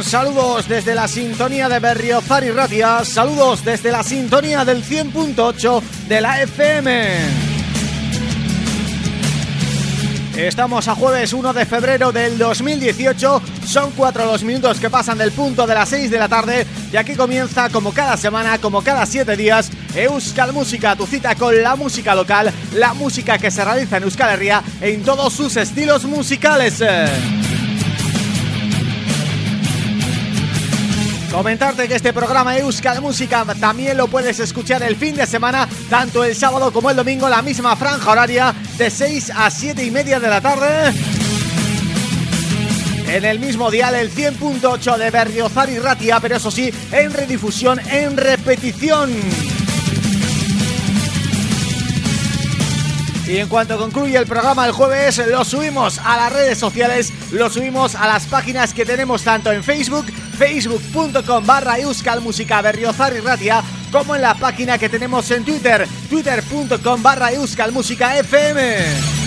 Saludos desde la sintonía de Berriozar y Ratia, saludos desde la sintonía del 100.8 de la FM. Estamos a jueves 1 de febrero del 2018, son cuatro los minutos que pasan del punto de las 6 de la tarde y aquí comienza como cada semana, como cada siete días, Euskal Música, tu cita con la música local, la música que se realiza en Euskal Herria en todos sus estilos musicales. Comentarte que este programa Euskal Música también lo puedes escuchar el fin de semana, tanto el sábado como el domingo, la misma franja horaria de 6 a 7 y media de la tarde. En el mismo dial, el 100.8 de Berriozar y Ratia, pero eso sí, en redifusión, en repetición. Y en cuanto concluye el programa el jueves, lo subimos a las redes sociales, lo subimos a las páginas que tenemos tanto en Facebook, facebook.com barra Música Berriozar y Ratia, como en la página que tenemos en Twitter, twitter.com barra Música FM.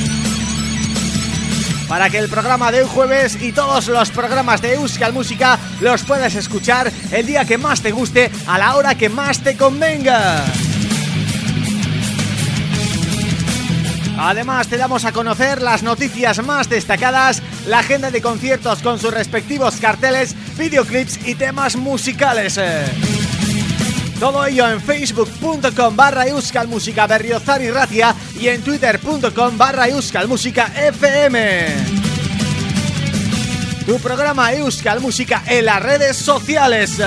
para que el programa de hoy jueves y todos los programas de Euskal Música los puedas escuchar el día que más te guste, a la hora que más te convenga. Además te damos a conocer las noticias más destacadas, la agenda de conciertos con sus respectivos carteles, videoclips y temas musicales. Todo ello en facebook.com barra música berriozar y ratia y en twitter.com barra música fm. Tu programa Euskal Música en las redes sociales.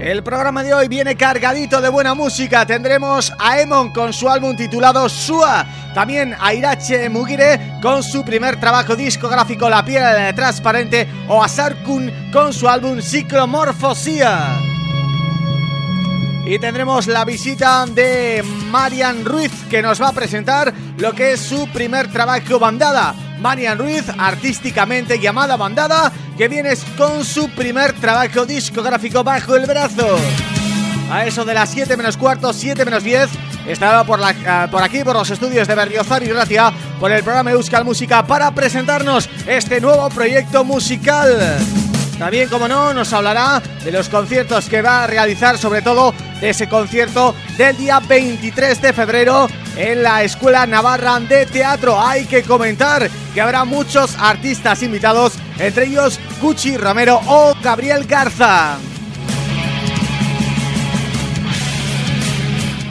El programa de hoy viene cargadito de buena música. Tendremos a Emon con su álbum titulado Sua. También a Irache Mugire con su primer trabajo discográfico La piel transparente. O a Sarkun con su álbum Ciclomorfosía. Y tendremos la visita de Marian Ruiz que nos va a presentar lo que es su primer trabajo bandada. Marian Ruiz, artísticamente llamada Bandada, que viene con su primer trabajo discográfico bajo el brazo. A eso de las 7 menos cuarto, 7 menos 10, estará por, la, eh, por aquí, por los estudios de Berriozar y Gracia, por el programa Euskal Música, para presentarnos este nuevo proyecto musical. También, como no, nos hablará de los conciertos que va a realizar, sobre todo de ese concierto del día 23 de febrero en la Escuela Navarra de Teatro. Hay que comentar que habrá muchos artistas invitados, entre ellos Gucci Romero o Gabriel Garza.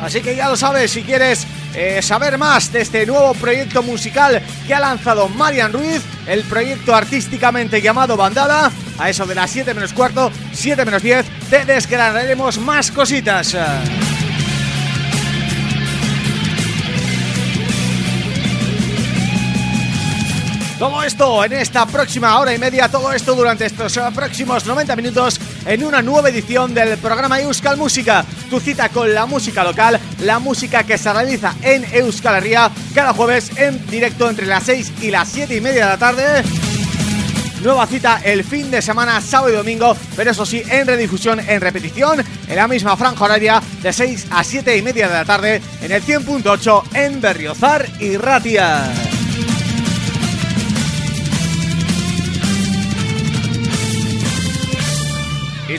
Así que ya lo sabes, si quieres eh, saber más de este nuevo proyecto musical que ha lanzado Marian Ruiz, el proyecto artísticamente llamado Bandada, a eso de las 7 menos cuarto, 7 menos 10, te desgranaremos más cositas. Todo esto en esta próxima hora y media, todo esto durante estos próximos 90 minutos en una nueva edición del programa Euskal Música, tu cita con la música local, la música que se realiza en Euskal Herria cada jueves en directo entre las 6 y las 7 y media de la tarde Nueva cita el fin de semana, sábado y domingo, pero eso sí, en redifusión, en repetición, en la misma franja horaria de 6 a 7 y media de la tarde en el 100.8 en Berriozar y Ratia.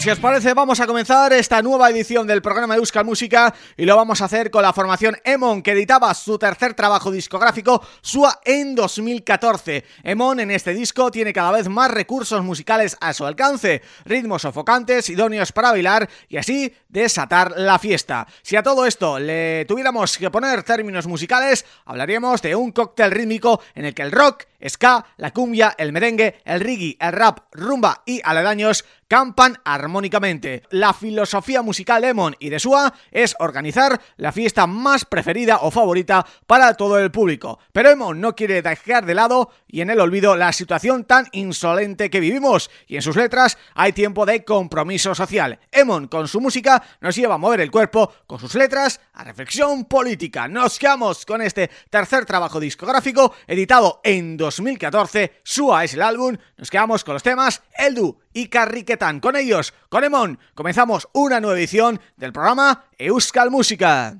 Si os parece vamos a comenzar esta nueva edición del programa de Euskal Música y lo vamos a hacer con la formación Emon que editaba su tercer trabajo discográfico SUA en 2014. Emon en este disco tiene cada vez más recursos musicales a su alcance, ritmos sofocantes, idóneos para bailar y así desatar la fiesta. Si a todo esto le tuviéramos que poner términos musicales, hablaríamos de un cóctel rítmico en el que el rock, ska, la cumbia, el merengue, el reggae, el rap, rumba y aledaños campan armónicamente. La filosofía musical de Emon y de Sua es organizar la fiesta más preferida o favorita para todo el público. Pero Emon no quiere dejar de lado y en el olvido la situación tan insolente que vivimos y en sus letras hay tiempo de compromiso social. Emon con su música nos lleva a mover el cuerpo, con sus letras a reflexión política. Nos quedamos con este tercer trabajo discográfico editado en 2014, Sua es el álbum, nos quedamos con los temas Eldu y Carriquetán. Con ellos, con Emon, comenzamos una nueva edición del programa Euskal Música.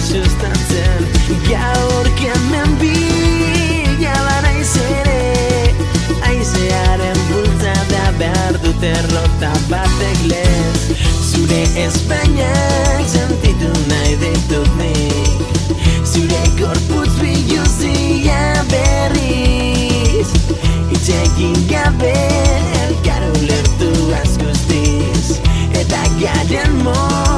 sustatzen. Gaur kemen bi Jalan aizere Aizearen bultza da behar dut errota batek lez. Zure Espainia sentitu nahi ditut nik. Zure gorputz biluzia berriz. Itzekin gabe elkar ulertu askustiz Eta garen mor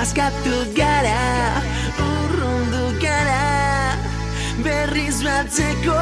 askatu gara Urrundu gara Berriz batzeko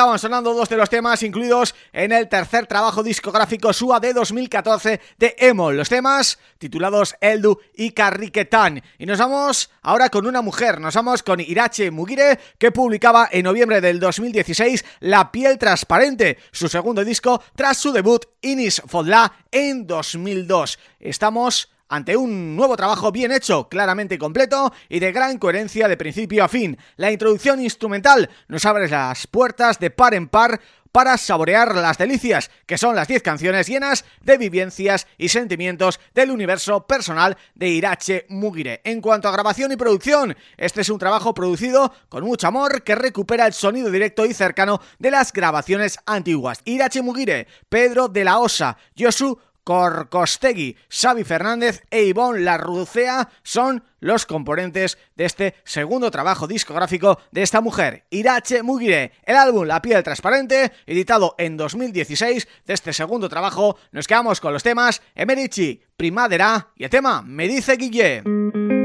estaban sonando dos de los temas incluidos en el tercer trabajo discográfico SUA de 2014 de Emo. Los temas titulados Eldu y Carriquetán. Y nos vamos ahora con una mujer, nos vamos con Irache Mugire, que publicaba en noviembre del 2016 La piel transparente, su segundo disco tras su debut Inis Fodla en 2002. Estamos ante un nuevo trabajo bien hecho, claramente completo y de gran coherencia de principio a fin. La introducción instrumental nos abre las puertas de par en par para saborear las delicias, que son las 10 canciones llenas de vivencias y sentimientos del universo personal de Irache Mugire. En cuanto a grabación y producción, este es un trabajo producido con mucho amor que recupera el sonido directo y cercano de las grabaciones antiguas. Irache Mugire, Pedro de la Osa, Yosu Corcostegui, Xavi Fernández e Ivonne Larrucea son los componentes de este segundo trabajo discográfico de esta mujer, Irache Mugire. El álbum La piel transparente, editado en 2016, de este segundo trabajo, nos quedamos con los temas Emerici, Primadera y el tema Me dice Guille.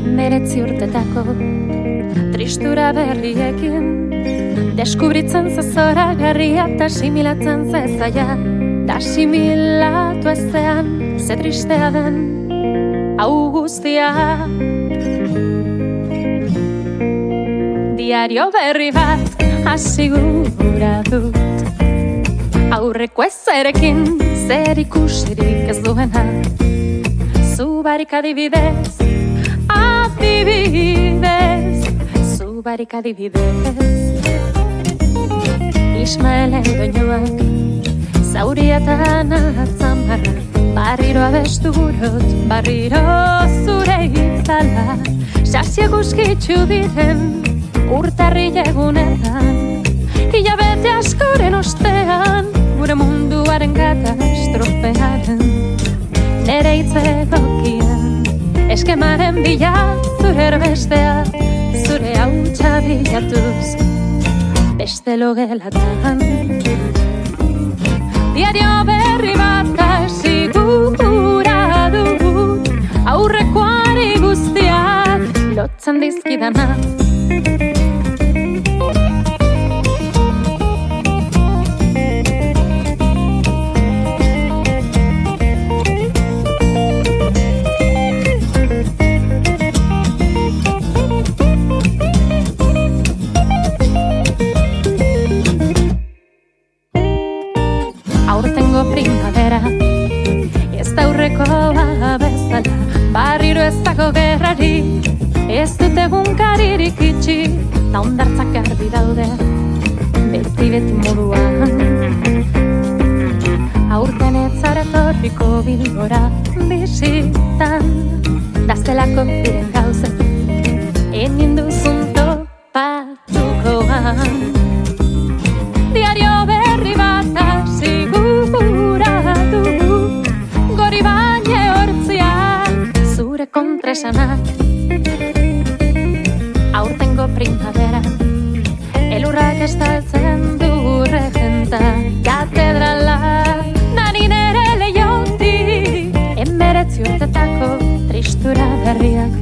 Emeretzi urtetako tristura berriekin. Deskubritzen zezora garria eta similatzen zezaia Da similatu ezean ze tristea den hau guztia. Diario berri bat hasi gura dut Aurreko ezerekin zer ikusirik ez duena. Zubarik adibidez nos divides, zu barika dibidez. Ismaelen doinoak, zaurietan atzan barra, barriro abesturot, barriro zure itzala, sasiak uskitxu diren, urtarri egunetan, hilabete askoren ostean, gure munduaren katastrofearen, nere hitz egokian. Eskemaren bila zure erbestea Zure hautsa bilatuz. Beste logelatan Diario berri bat hasi gura dut Aurrekoari guztiak lotzen dizkidana ez dut egun karirik itxi, da ondartzak erdi daude, beti beti moduan. Aurten ez zara torriko bilgora bisitan, dazelako diren gauze, enin duzun topatukoan. Diario berri bat asiguratu, gori baina hortzia, zure kontresanak. Berriak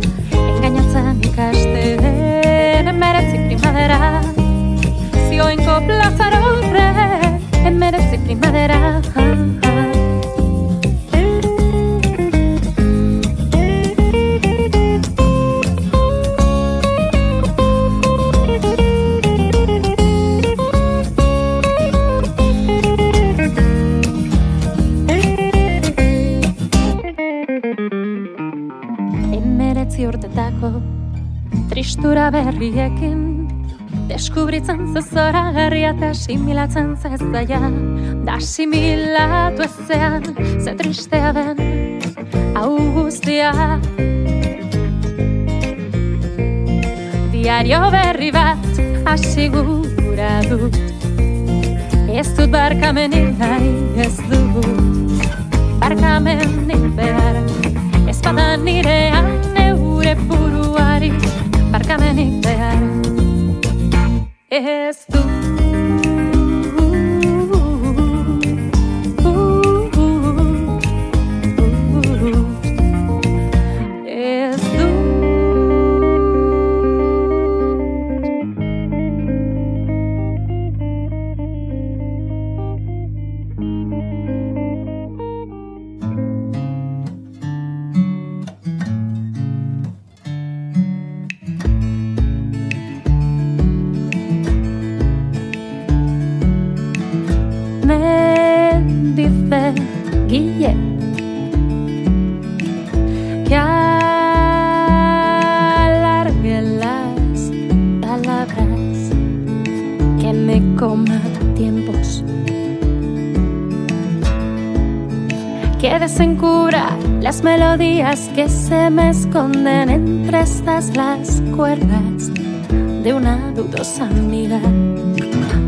tristura berriekin Deskubritzen zezora garria eta similatzen zezaia. Da similatu ezean ze tristea den hau guztia. Diario berri bat hasi gura dut Ez dut barkamenik nahi ez dut Barkamenik behar. Ez badan nirean eure buruari certamente real. Es tu se me esconden entre estas las cuerdas de una dudosa amiga.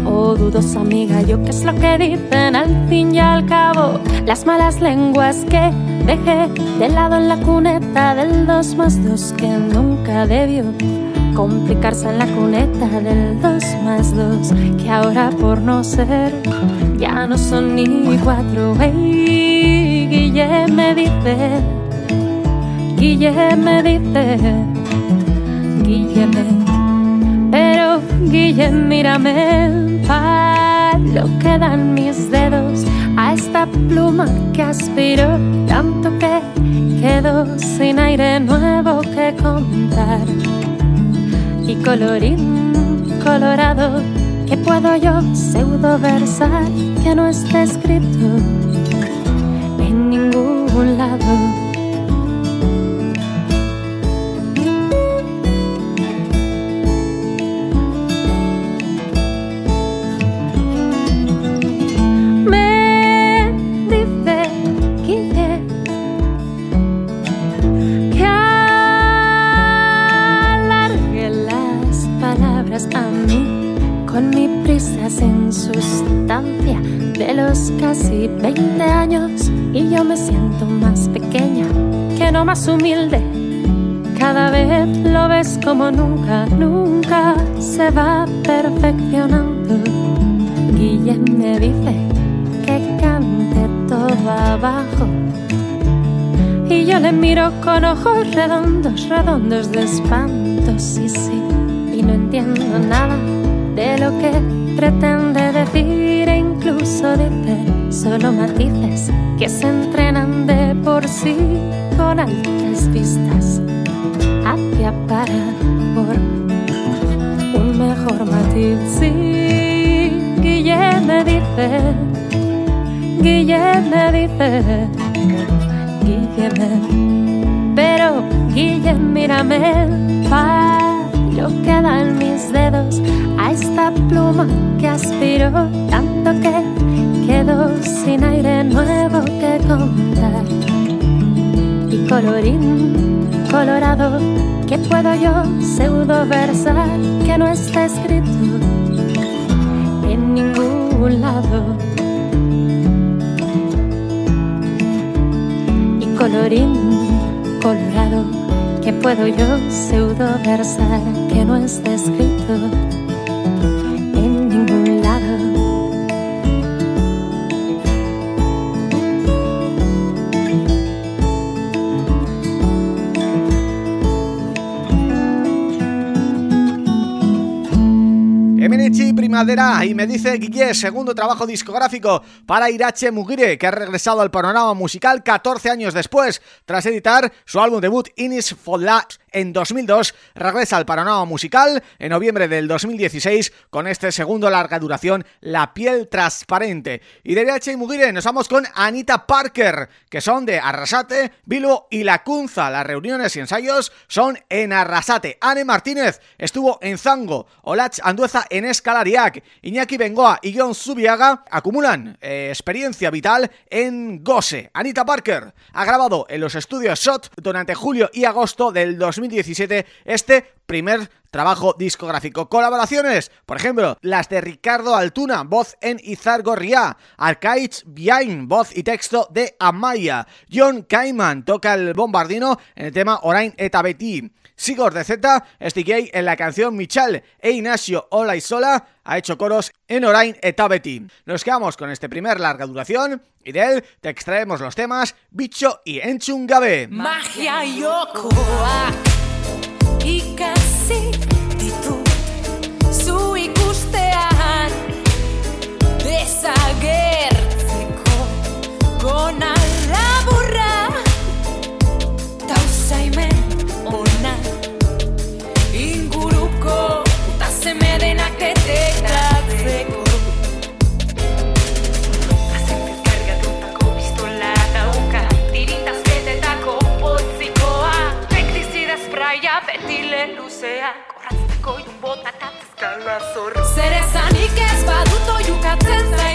Oh, dudosa amiga, yo qué es lo que dicen al fin y al cabo las malas lenguas que dejé de lado en la cuneta del 2 más 2 que nunca debió complicarse en la cuneta del 2 más 2 que ahora por no ser ya no son ni cuatro. Hey, Guille me dice, Guille me dice, Guille me, pero Guille mírame para lo que dan mis dedos a esta pluma que aspiro tanto que quedo sin aire nuevo que contar y colorín colorado que puedo yo pseudo versar que no está escrito en ningún lado. Y yo le miro con ojos redondos, redondos de espanto, sí, sí, y no entiendo nada de lo que pretende decir e incluso dice solo matices que se entrenan de por sí con altas vistas hacia para por un mejor matiz. Sí, Guille me dice, Guille me dice, Guille pero Guille mírame, pa lo que dan mis dedos a esta pluma que aspiro tanto que quedo sin aire nuevo que contar. Y colorín colorado, que puedo yo pseudo versar que no está escrito en ningún lado. Colorado, que puedo yo pseudo versar que no está escrito y me dice Guille, segundo trabajo discográfico para Irache Mugire, que ha regresado al panorama musical 14 años después, tras editar su álbum debut Inis La en 2002, regresa al panorama musical en noviembre del 2016 con este segundo larga duración, La piel transparente. Y de Irache Mugire nos vamos con Anita Parker, que son de Arrasate, Bilbo y La Cunza. Las reuniones y ensayos son en Arrasate. Anne Martínez estuvo en Zango, Olach Andueza en Iñaki Bengoa y John Subiaga acumulan eh, experiencia vital en Gose. Anita Parker ha grabado en los estudios SHOT durante julio y agosto del 2017 este primer trabajo discográfico. Colaboraciones, por ejemplo, las de Ricardo Altuna, voz en Izar Gorria, Arcaich Biain, voz y texto de Amaya, John Cayman toca el bombardino en el tema Orain eta Beti, Sigor de Z en la canción Michal e Ignacio Ola y Sola ha hecho coros en Orain eta Beti. Nos quedamos con este primer larga duración y de él te extraemos los temas Bicho y Enchungabe. Magia yokoa ikasi ditu zu ikustean desagertzeko gona luzea Korratztako irun bota tatzkala zor. Zer esanik ez badut oiukatzen zen.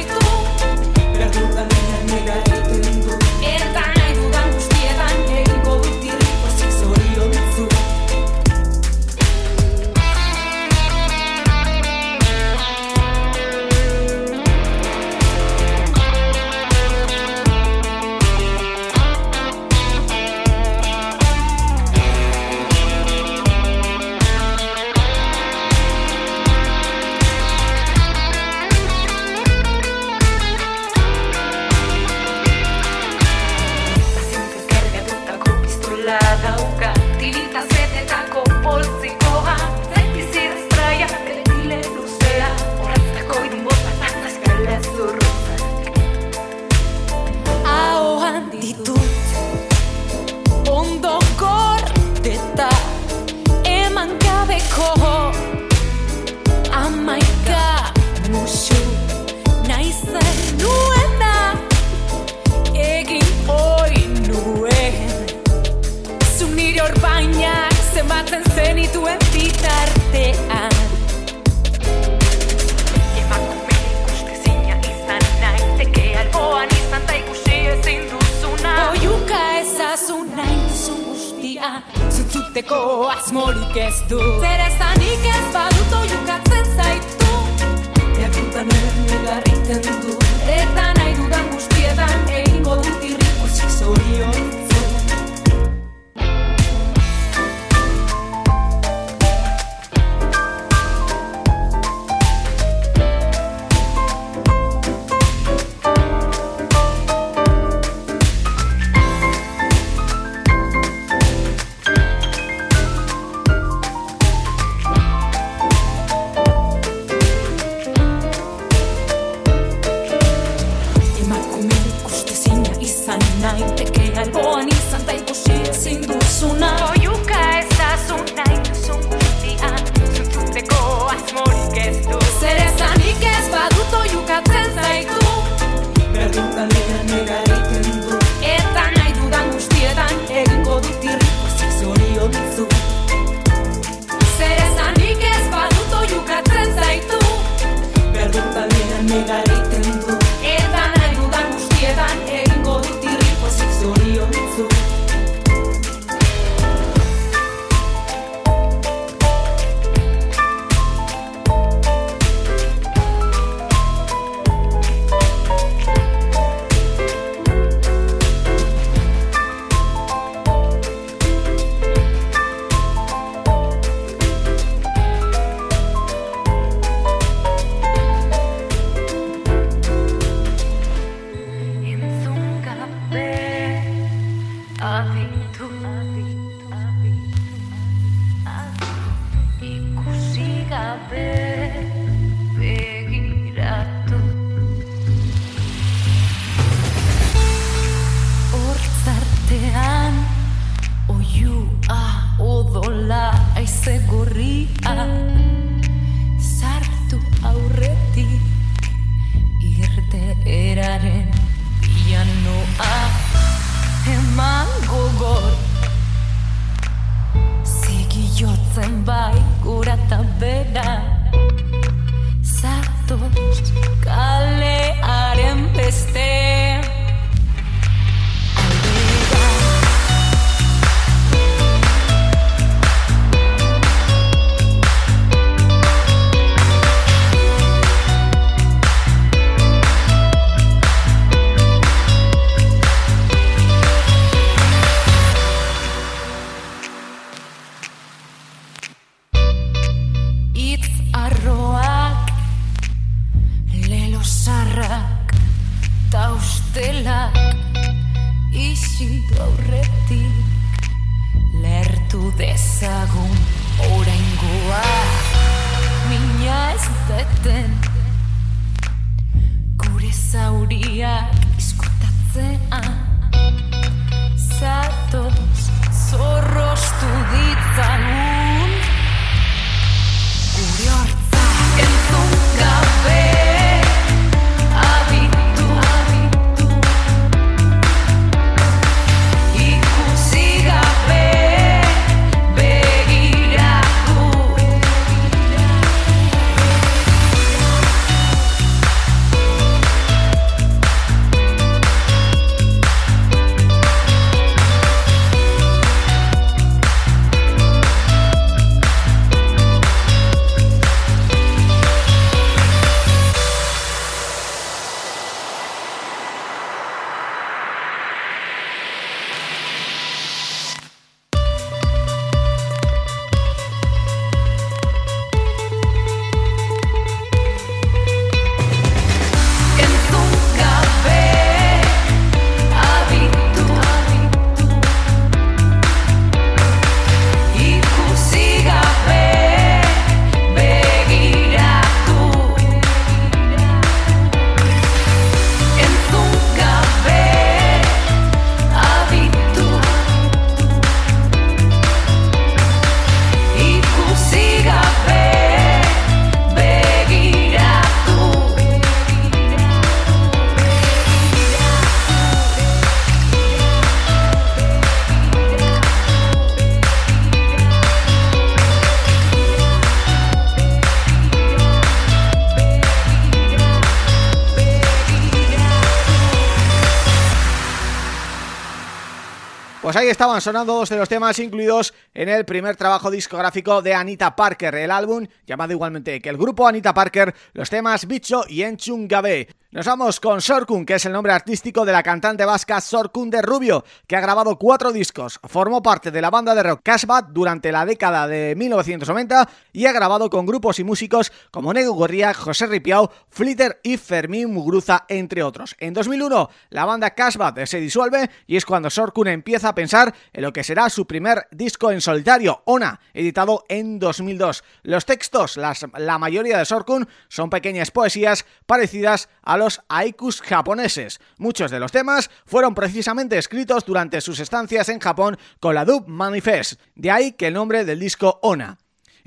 orbainak zenbatzen zenituen bitartean. Emakume ikuste zina izan naiteke alboan izan da ikusi ezin duzuna. Oiuka ezazu nahi duzu guztia zutzuteko asmorik ez du. Zer esanik ez badut oiukatzen zaitu. Erkuntan erregarriten du. Eta nahi dudan guztietan egingo dut irriko zizorion Pues ahí estaban sonando dos de los temas incluidos en el primer trabajo discográfico de Anita Parker, el álbum llamado igualmente que el grupo Anita Parker, los temas Bicho y Enchungabe. Nos vamos con Sorkun, que es el nombre artístico de la cantante vasca Sorkun de Rubio, que ha grabado cuatro discos, formó parte de la banda de rock Cashbat durante la década de 1990 y ha grabado con grupos y músicos como Nego Gorria, José Ripiao, Flitter y Fermín Mugruza, entre otros. En 2001, la banda Cashbat se disuelve y es cuando Sorkun empieza a pensar en lo que será su primer disco en solitario, Ona, editado en 2002. Los textos, la mayoría de Sorkun, son pequeñas poesías parecidas a los los haikus japoneses. Muchos de los temas fueron precisamente escritos durante sus estancias en Japón con la Dub Manifest, de ahí que el nombre del disco Ona.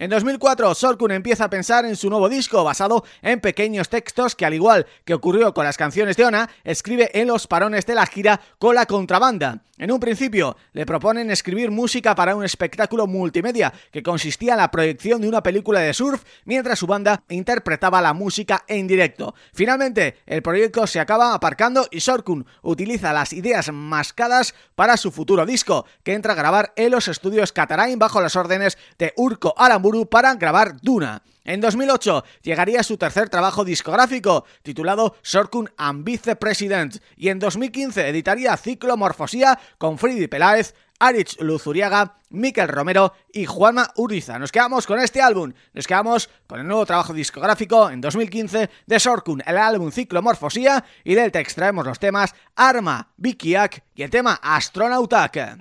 En 2004, Sorkun empieza a pensar en su nuevo disco basado en pequeños textos que al igual que ocurrió con las canciones de Ona, escribe en los parones de la gira con la contrabanda. En un principio, le proponen escribir música para un espectáculo multimedia que consistía en la proyección de una película de surf mientras su banda interpretaba la música en directo. Finalmente, el proyecto se acaba aparcando y Sorkun utiliza las ideas mascadas para su futuro disco, que entra a grabar en los estudios Catarain bajo las órdenes de Urko Aramburu para grabar Duna. En 2008 llegaría su tercer trabajo discográfico, titulado Sorkun and Vice President, y en 2015 editaría Ciclo Morfosía con Fridi Peláez, Arich Luzuriaga, Miquel Romero y Juanma Uriza. Nos quedamos con este álbum, nos quedamos con el nuevo trabajo discográfico en 2015 de Sorkun, el álbum Ciclo Morfosía, y del te extraemos los temas Arma, Bikiak y el tema Astronautak.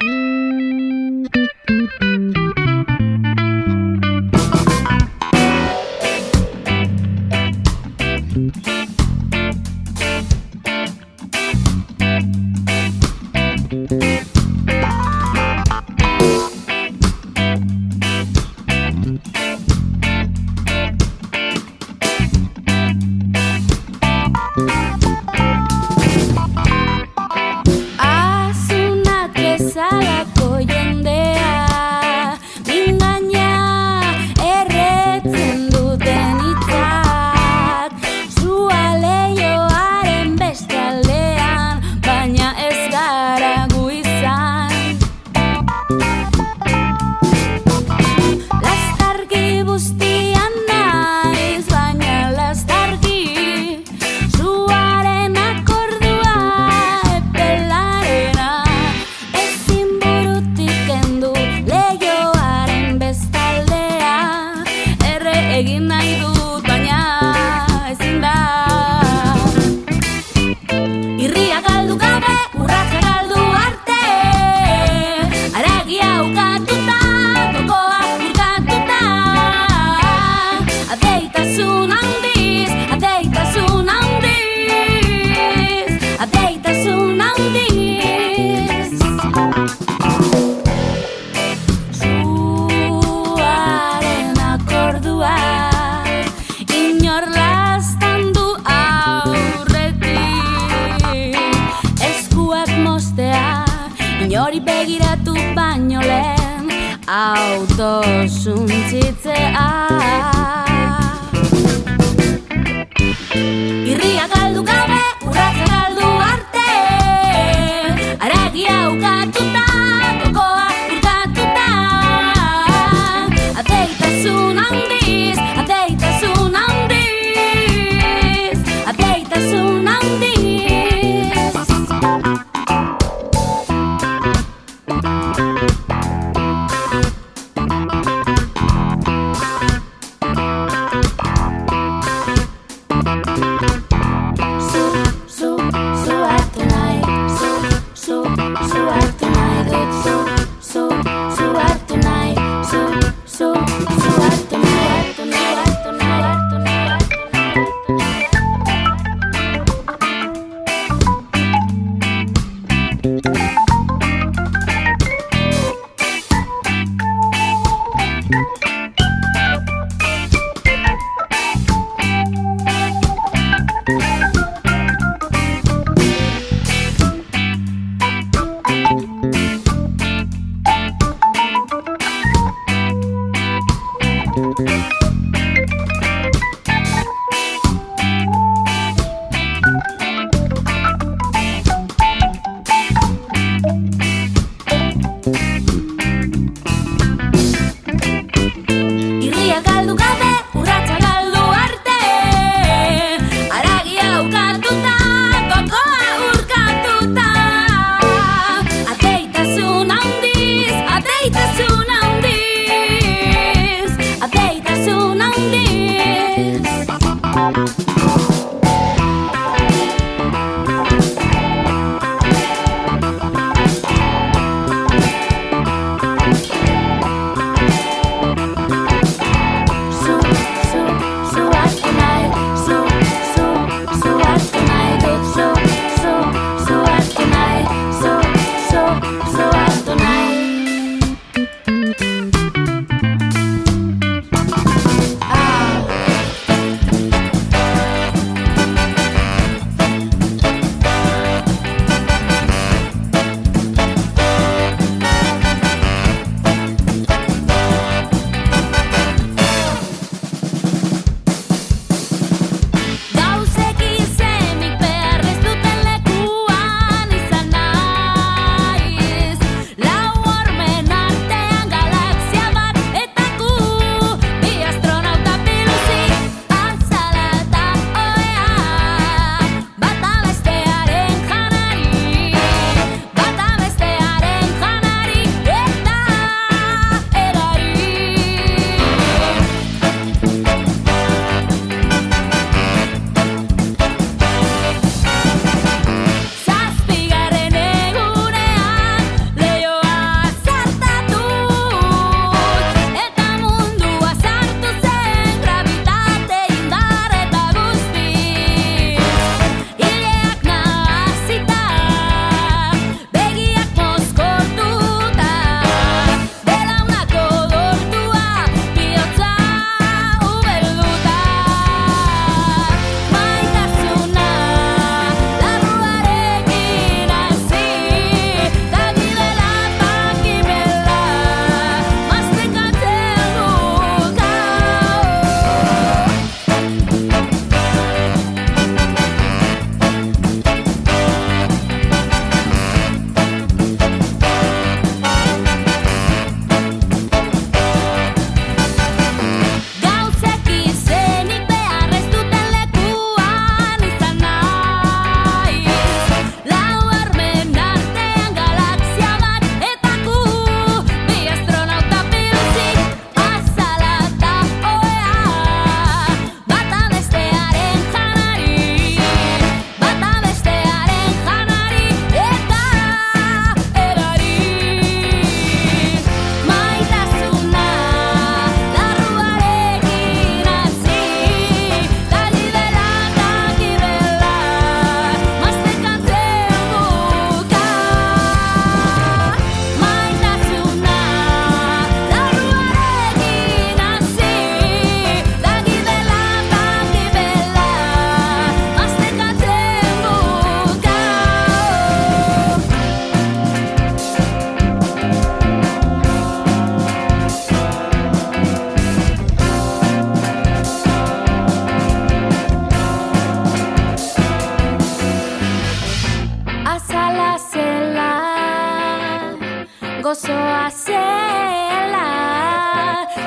zoroa zela,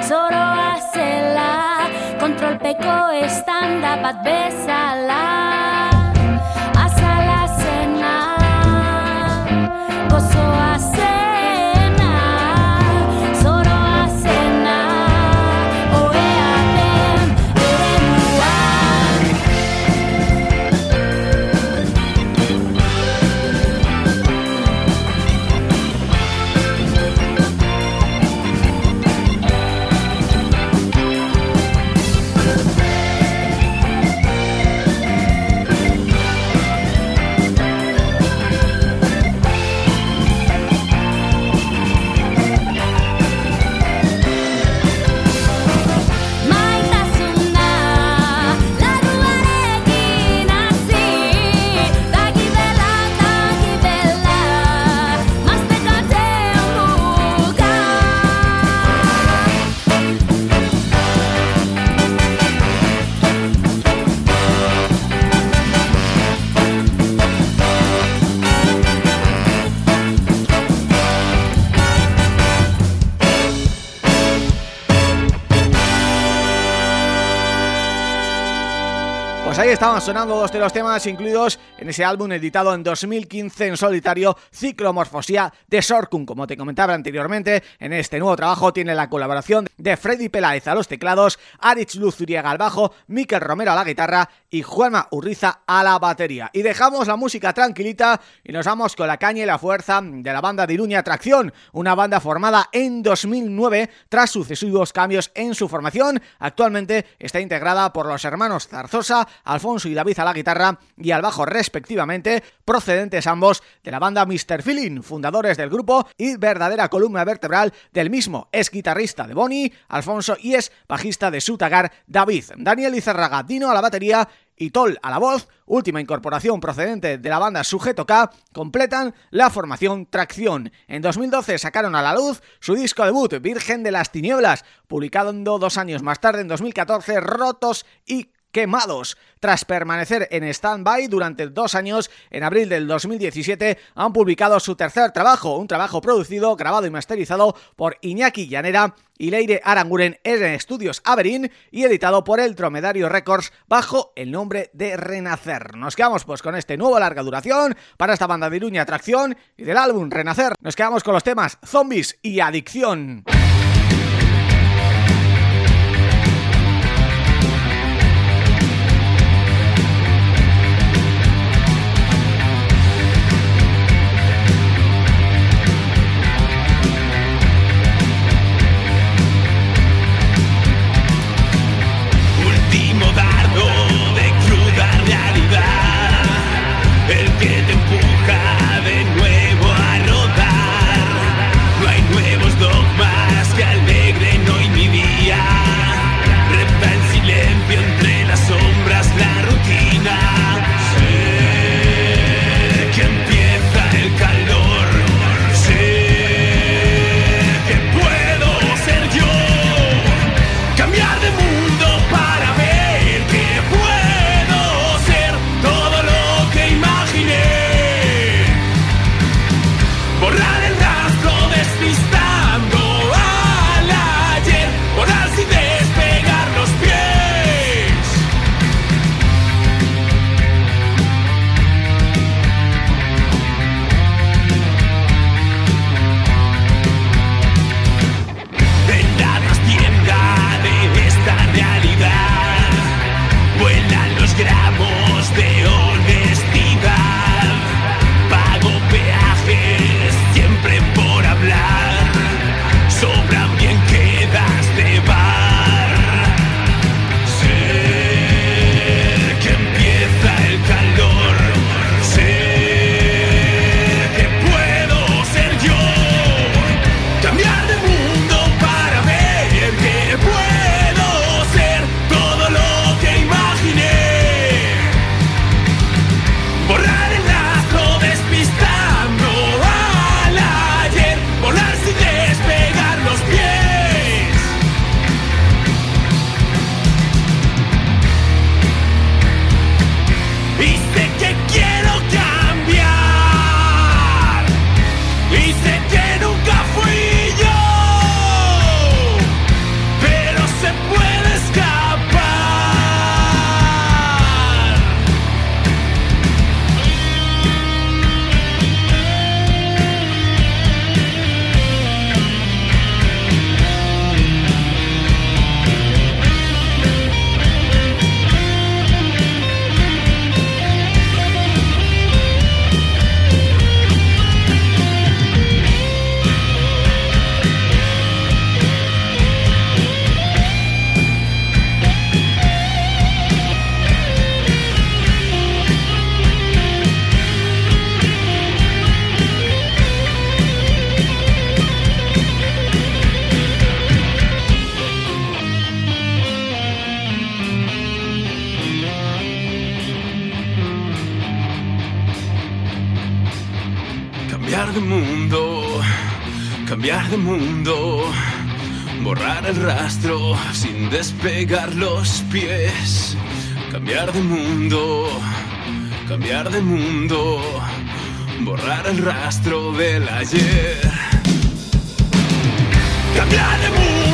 zoroa zela, kontrolpeko estanda bat bezala. Ahí estaban sonando dos de los temas incluidos en ese álbum editado en 2015 en solitario, Ciclomorfosía de Sorkun. Como te comentaba anteriormente, en este nuevo trabajo tiene la colaboración de Freddy Peláez a los teclados, Arich Luzuriaga al bajo, Miquel Romero a la guitarra y Juanma Urriza a la batería. Y dejamos la música tranquilita y nos vamos con la caña y la fuerza de la banda de Iruña Tracción, una banda formada en 2009 tras sucesivos cambios en su formación. Actualmente está integrada por los hermanos Zarzosa, Alfonso y David a la guitarra y al bajo respectivamente, procedentes ambos de la banda Mr. Feeling, fundadores del grupo y verdadera columna vertebral del mismo. Es guitarrista de Bonnie, Alfonso y es bajista de Sutagar, David. Daniel Izarraga, Dino a la batería y Tol a la voz, última incorporación procedente de la banda Sujeto K, completan la formación Tracción. En 2012 sacaron a la luz su disco debut, Virgen de las Tinieblas, publicado dos años más tarde, en 2014, Rotos y quemados. Tras permanecer en stand-by durante dos años, en abril del 2017 han publicado su tercer trabajo, un trabajo producido, grabado y masterizado por Iñaki Llanera y Leire Aranguren en Estudios Averín y editado por el Dromedario Records bajo el nombre de Renacer. Nos quedamos pues con este nuevo larga duración para esta banda de Iruña Atracción y del álbum Renacer. Nos quedamos con los temas Zombies y Adicción. Despegar los pies, cambiar de mundo, cambiar de mundo, borrar el rastro del ayer. Cambiar de mundo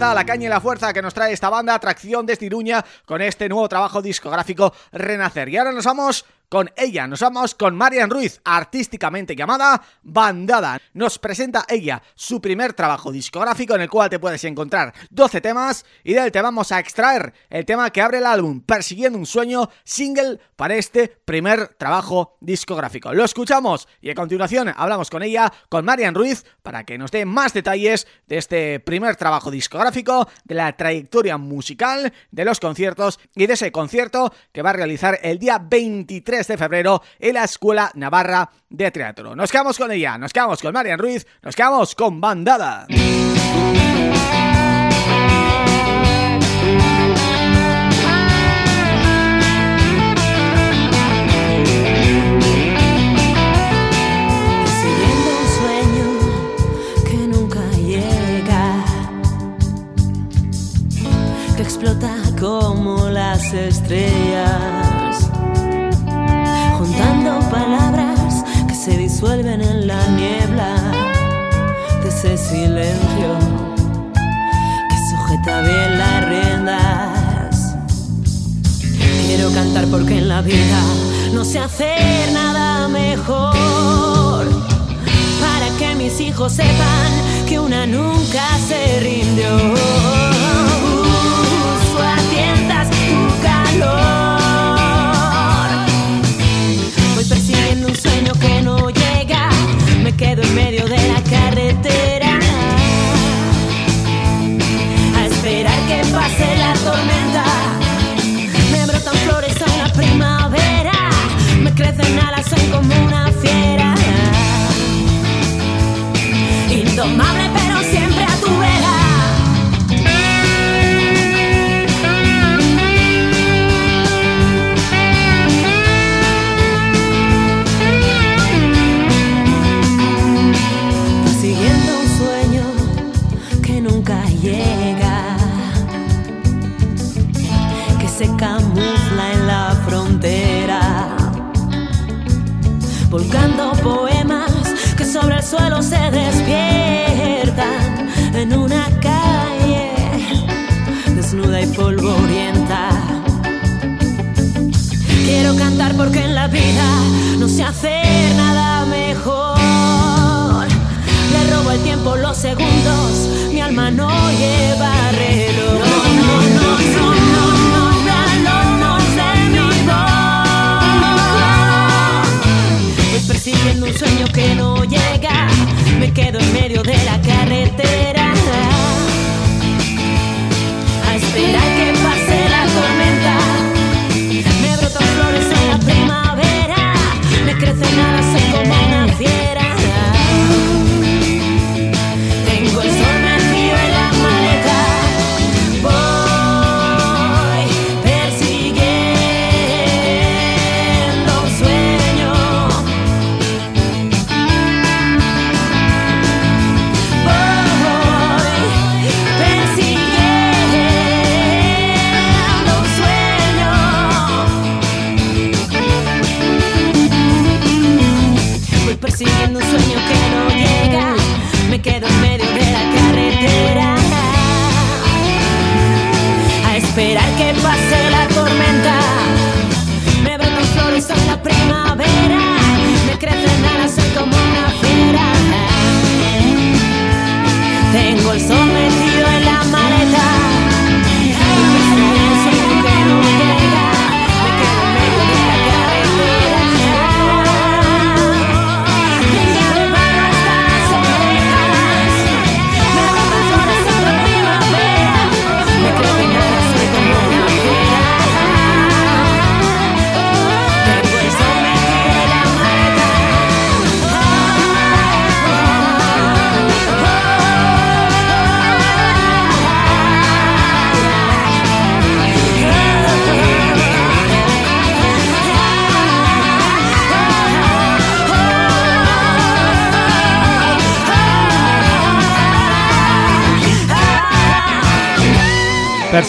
la caña y la fuerza que nos trae esta banda Atracción de Iruña con este nuevo trabajo discográfico Renacer. Y ahora nos vamos con ella. Nos vamos con Marian Ruiz, artísticamente llamada Bandada. Nos presenta ella su primer trabajo discográfico en el cual te puedes encontrar 12 temas y de él te vamos a extraer el tema que abre el álbum Persiguiendo un sueño, single para este primer trabajo discográfico. Lo escuchamos y a continuación hablamos con ella, con Marian Ruiz, para que nos dé más detalles de este primer trabajo discográfico, de la trayectoria musical, de los conciertos y de ese concierto que va a realizar el día 23 de febrero en la Escuela Navarra de Teatro. Nos quedamos con ella, nos quedamos con Marian Ruiz, nos quedamos con Bandada. Siguiendo un sueño que nunca llega, que explota como las estrellas disuelven en la niebla de ese silencio que sujeta bien las riendas. Quiero cantar porque en la vida no sé hacer nada mejor para que mis hijos sepan que una nunca se rindió. Quedo en medio de la carretera. A esperar que pase la tormenta, me brotan flores en la primavera, me crecen alas, soy como suelo se despiertan en una calle desnuda y polvorienta. Quiero cantar porque en la vida no sé hacer nada mejor. Le robo el tiempo, los segundos, mi alma no lleva reloj. no, no, no, persiguiendo un sueño que no. Me quedo en medio de la carretera.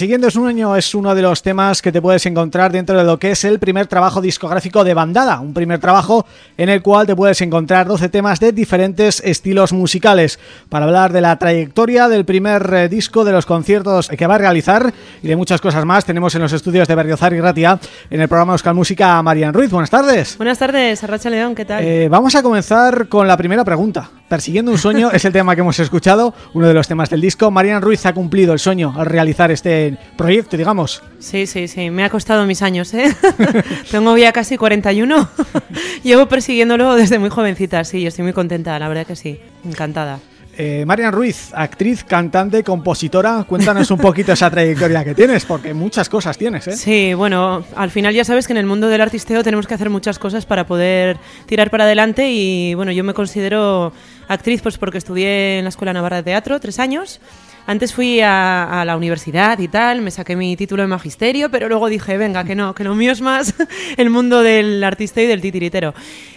Persiguiendo es un año es uno de los temas que te puedes encontrar dentro de lo que es el primer trabajo discográfico de Bandada, un primer trabajo en el cual te puedes encontrar 12 temas de diferentes estilos musicales para hablar de la trayectoria del primer eh, disco, de los conciertos que va a realizar y de muchas cosas más. Tenemos en los estudios de Berriozar y Ratia en el programa Euskal Música a Marian Ruiz. Buenas tardes. Buenas tardes, Arracha León, ¿qué tal? Eh, vamos a comenzar con la primera pregunta. Persiguiendo un sueño es el tema que hemos escuchado, uno de los temas del disco. Marian Ruiz ha cumplido el sueño al realizar este proyecto, digamos. Sí, sí, sí, me ha costado mis años, ¿eh? Tengo ya casi 41, llevo persiguiéndolo desde muy jovencita, sí, yo estoy muy contenta, la verdad que sí, encantada. Eh, Marian Ruiz, actriz, cantante, compositora, cuéntanos un poquito esa trayectoria que tienes, porque muchas cosas tienes, ¿eh? Sí, bueno, al final ya sabes que en el mundo del artisteo tenemos que hacer muchas cosas para poder tirar para adelante y bueno, yo me considero actriz pues porque estudié en la Escuela Navarra de Teatro tres años antes fui a, la universidad y tal, me saqué mi título de magisterio, pero luego dije, venga, que no, que lo mío es más el mundo del artista y del titiritero.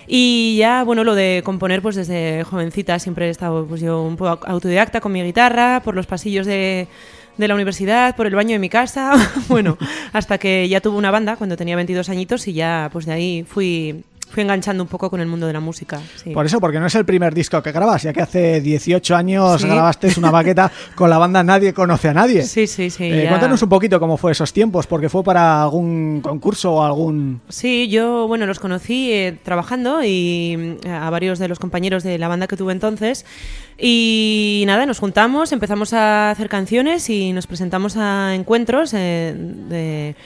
Y ya, bueno, lo de componer, pues desde jovencita siempre he estado pues yo autodidacta con mi guitarra, por los pasillos de, de la universidad, por el baño de mi casa, bueno, hasta que ya tuve una banda cuando tenía 22 añitos y ya pues de ahí fui fui enganchando un poco con el mundo de la música. Por eso, porque no es el primer disco que grabas, ya que hace 18 años grabaste una baqueta con la banda Nadie conoce a nadie. Sí, sí, sí. Eh, cuéntanos un poquito cómo fue esos tiempos, porque fue para algún concurso o algún... Sí, yo, bueno, los conocí eh, trabajando y mm, a varios de los compañeros de la banda que tuve entonces y nada, nos juntamos, empezamos a hacer canciones y nos presentamos a encuentros eh, de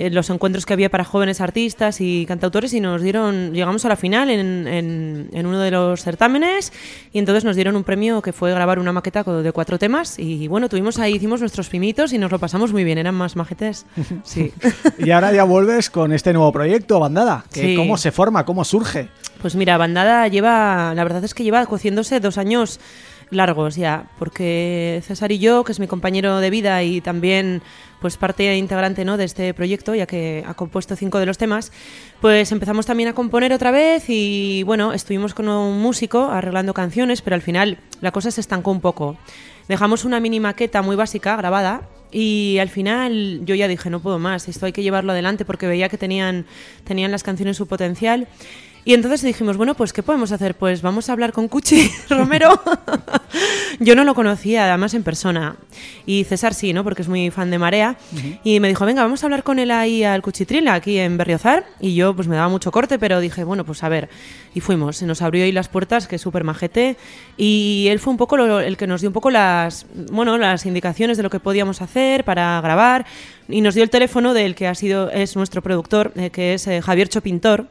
eh, los encuentros que había para jóvenes artistas y cantautores y nos dieron, llegamos a la final en, en, uno de los certámenes y entonces nos dieron un premio que fue grabar una maqueta de cuatro temas y bueno, tuvimos ahí, hicimos nuestros pimitos y nos lo pasamos muy bien, eran más majetes. Sí. y ahora ya vuelves con este nuevo proyecto, Bandada. Que ¿Cómo se forma? ¿Cómo surge? Pues mira, Bandada lleva, la verdad es que lleva cociéndose dos años largos ya, porque César y yo, que es mi compañero de vida y también pues parte integrante ¿no? de este proyecto, ya que ha compuesto cinco de los temas, pues empezamos también a componer otra vez y bueno, estuvimos con un músico arreglando canciones, pero al final la cosa se estancó un poco. Dejamos una mini maqueta muy básica grabada y al final yo ya dije, no puedo más, esto hay que llevarlo adelante porque veía que tenían, tenían las canciones su potencial. Y entonces dijimos, bueno, pues ¿qué podemos hacer? Pues vamos a hablar con Cuchi Romero. Yo no lo conocía, además en persona. Y César sí, ¿no? Porque es muy fan de Marea. Y me dijo, venga, vamos a hablar con él ahí al Cuchitril, aquí en Berriozar. Y yo pues me daba mucho corte, pero dije, bueno, pues a ver. Y fuimos, se nos abrió ahí las puertas, que es súper majete. Y él fue un poco el que nos dio un poco las, bueno, las indicaciones de lo que podíamos hacer para grabar y nos dio el teléfono del que ha sido es nuestro productor, eh, que es eh, Javier Chopintor,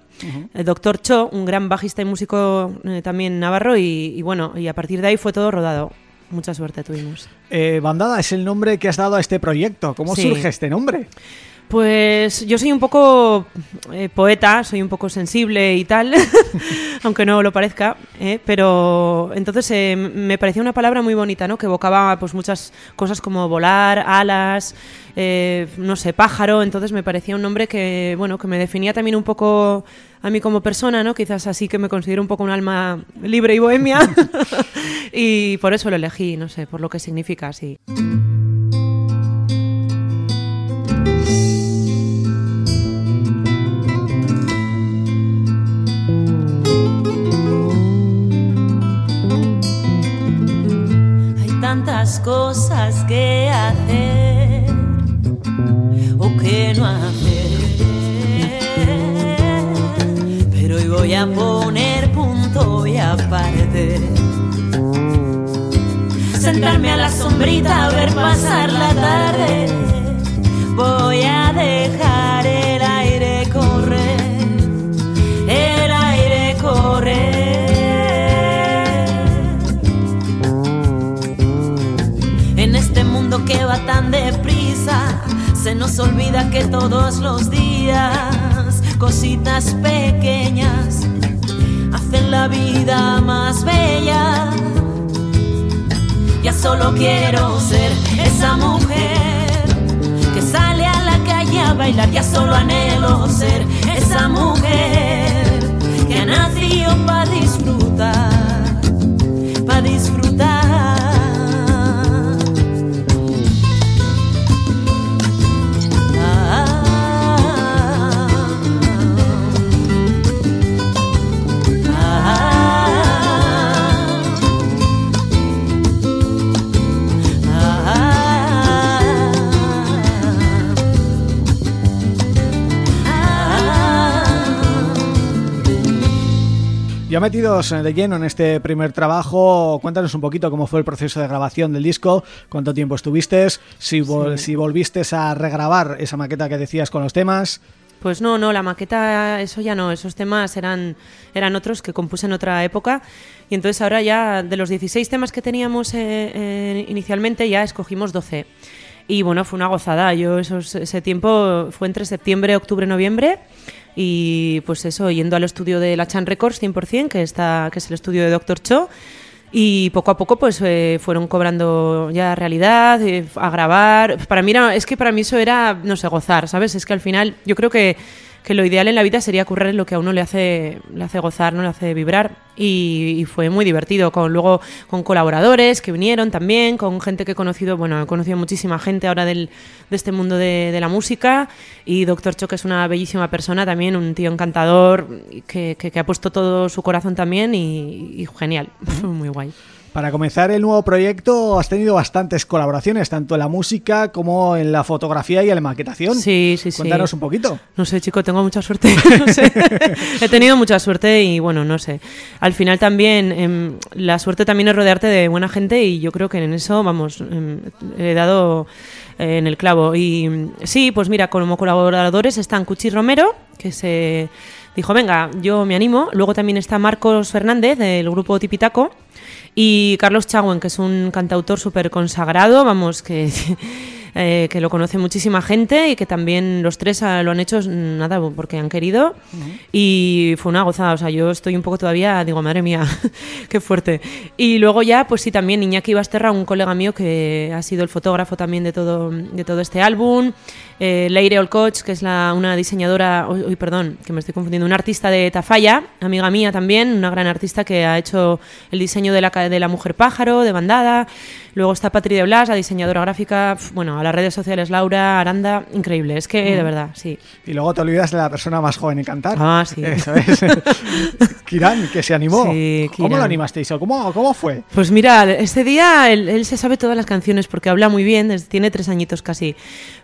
el doctor Cho, un gran bajista y músico eh, también navarro, y, bueno, y a partir de ahí fue todo rodado. Mucha suerte tuvimos. Bandada es el nombre que has dado a este proyecto. ¿Cómo surge este nombre? Pues yo soy un poco eh, poeta, soy un poco sensible y tal, aunque no lo parezca, eh, pero entonces eh, me parecía una palabra muy bonita, ¿no? Que evocaba pues muchas cosas como volar, alas, no sé, pájaro, entonces me parecía un nombre que, bueno, que me definía también un poco a mí como persona, ¿no? Quizás así que me considero un poco un alma libre y bohemia y por eso lo elegí, no sé, por lo que significa, sí. Pasar la tarde. Voy a dejar el aire correr, el aire correr. que va tan deprisa, se nos olvida que todos los días cositas pequeñas hacen la vida más bella. Ya solo quiero ser esa mujer que sale a la calle a bailar, ya solo anhelo ser esa mujer que ha nacido para disfrutar, Ya metidos de lleno en este primer trabajo, cuéntanos un poquito cómo fue el proceso de grabación del disco, cuánto tiempo estuviste, si, si volviste a regrabar esa maqueta que decías con los temas... Pues no, no, la maqueta, eso ya no, esos temas eran, eran otros que compuse en otra época. Y entonces ahora ya de los 16 temas que teníamos eh, eh, inicialmente ya escogimos 12 y bueno, fue una gozada, yo ese tiempo fue entre septiembre, octubre, noviembre y pues eso, yendo al estudio de la Chan Records 100%, que, está, que es el estudio de Doctor Cho y poco a poco pues eh, fueron cobrando ya realidad, eh, a grabar. Para mí era, es que para mí eso era, no sé, gozar, ¿sabes? Es que al final yo creo que que lo ideal en la vida sería currar en lo que a uno le hace, le hace gozar, no le hace vibrar. Y, fue muy divertido. Con, luego con colaboradores que vinieron también, con gente que he conocido, bueno, he conocido muchísima gente ahora del, de este mundo de, la música. Y Doctor Choque es una bellísima persona también, un tío encantador que, que, ha puesto todo su corazón también y, y genial, muy guay. Para comenzar el nuevo proyecto has tenido bastantes colaboraciones, tanto en la música como en la fotografía y en la maquetación. Sí, sí, sí. Cuéntanos un poquito. No sé, chico, tengo mucha suerte. He tenido mucha suerte y, bueno, no sé. Al final también, em, la suerte también es rodearte de buena gente y yo creo que en eso, vamos, em, he dado eh, en el clavo. Y sí, pues mira, como colaboradores están Cuchi Romero, que se dijo, venga, yo me animo. Luego también está Marcos Fernández, del grupo Tipitaco, y Carlos Chagüen, que es un cantautor súper consagrado, vamos, que, eh, que lo conoce muchísima gente y que también los tres lo han hecho nada porque han querido y fue una gozada, o sea, yo estoy un poco todavía, digo, madre mía, qué fuerte. Y luego ya, pues sí, también Iñaki Basterra, un colega mío que ha sido el fotógrafo también de todo, de todo este álbum, eh, Leire Olcoch, que es la, una diseñadora, uy, perdón, que me estoy confundiendo, una artista de Tafalla, amiga mía también, una gran artista que ha hecho el diseño de la, de la mujer pájaro, de bandada. Luego está Patri de Blas, la diseñadora gráfica, bueno, a las redes sociales Laura, Aranda, increíble, es que de verdad, sí. Y luego te olvidas de la persona más joven en cantar. Ah, sí. Eso es. Kiran, que se animó. Sí, ¿Cómo lo animasteis? ¿Cómo, ¿Cómo fue? Pues mira, este día él, él, se sabe todas las canciones porque habla muy bien, tiene tres añitos casi.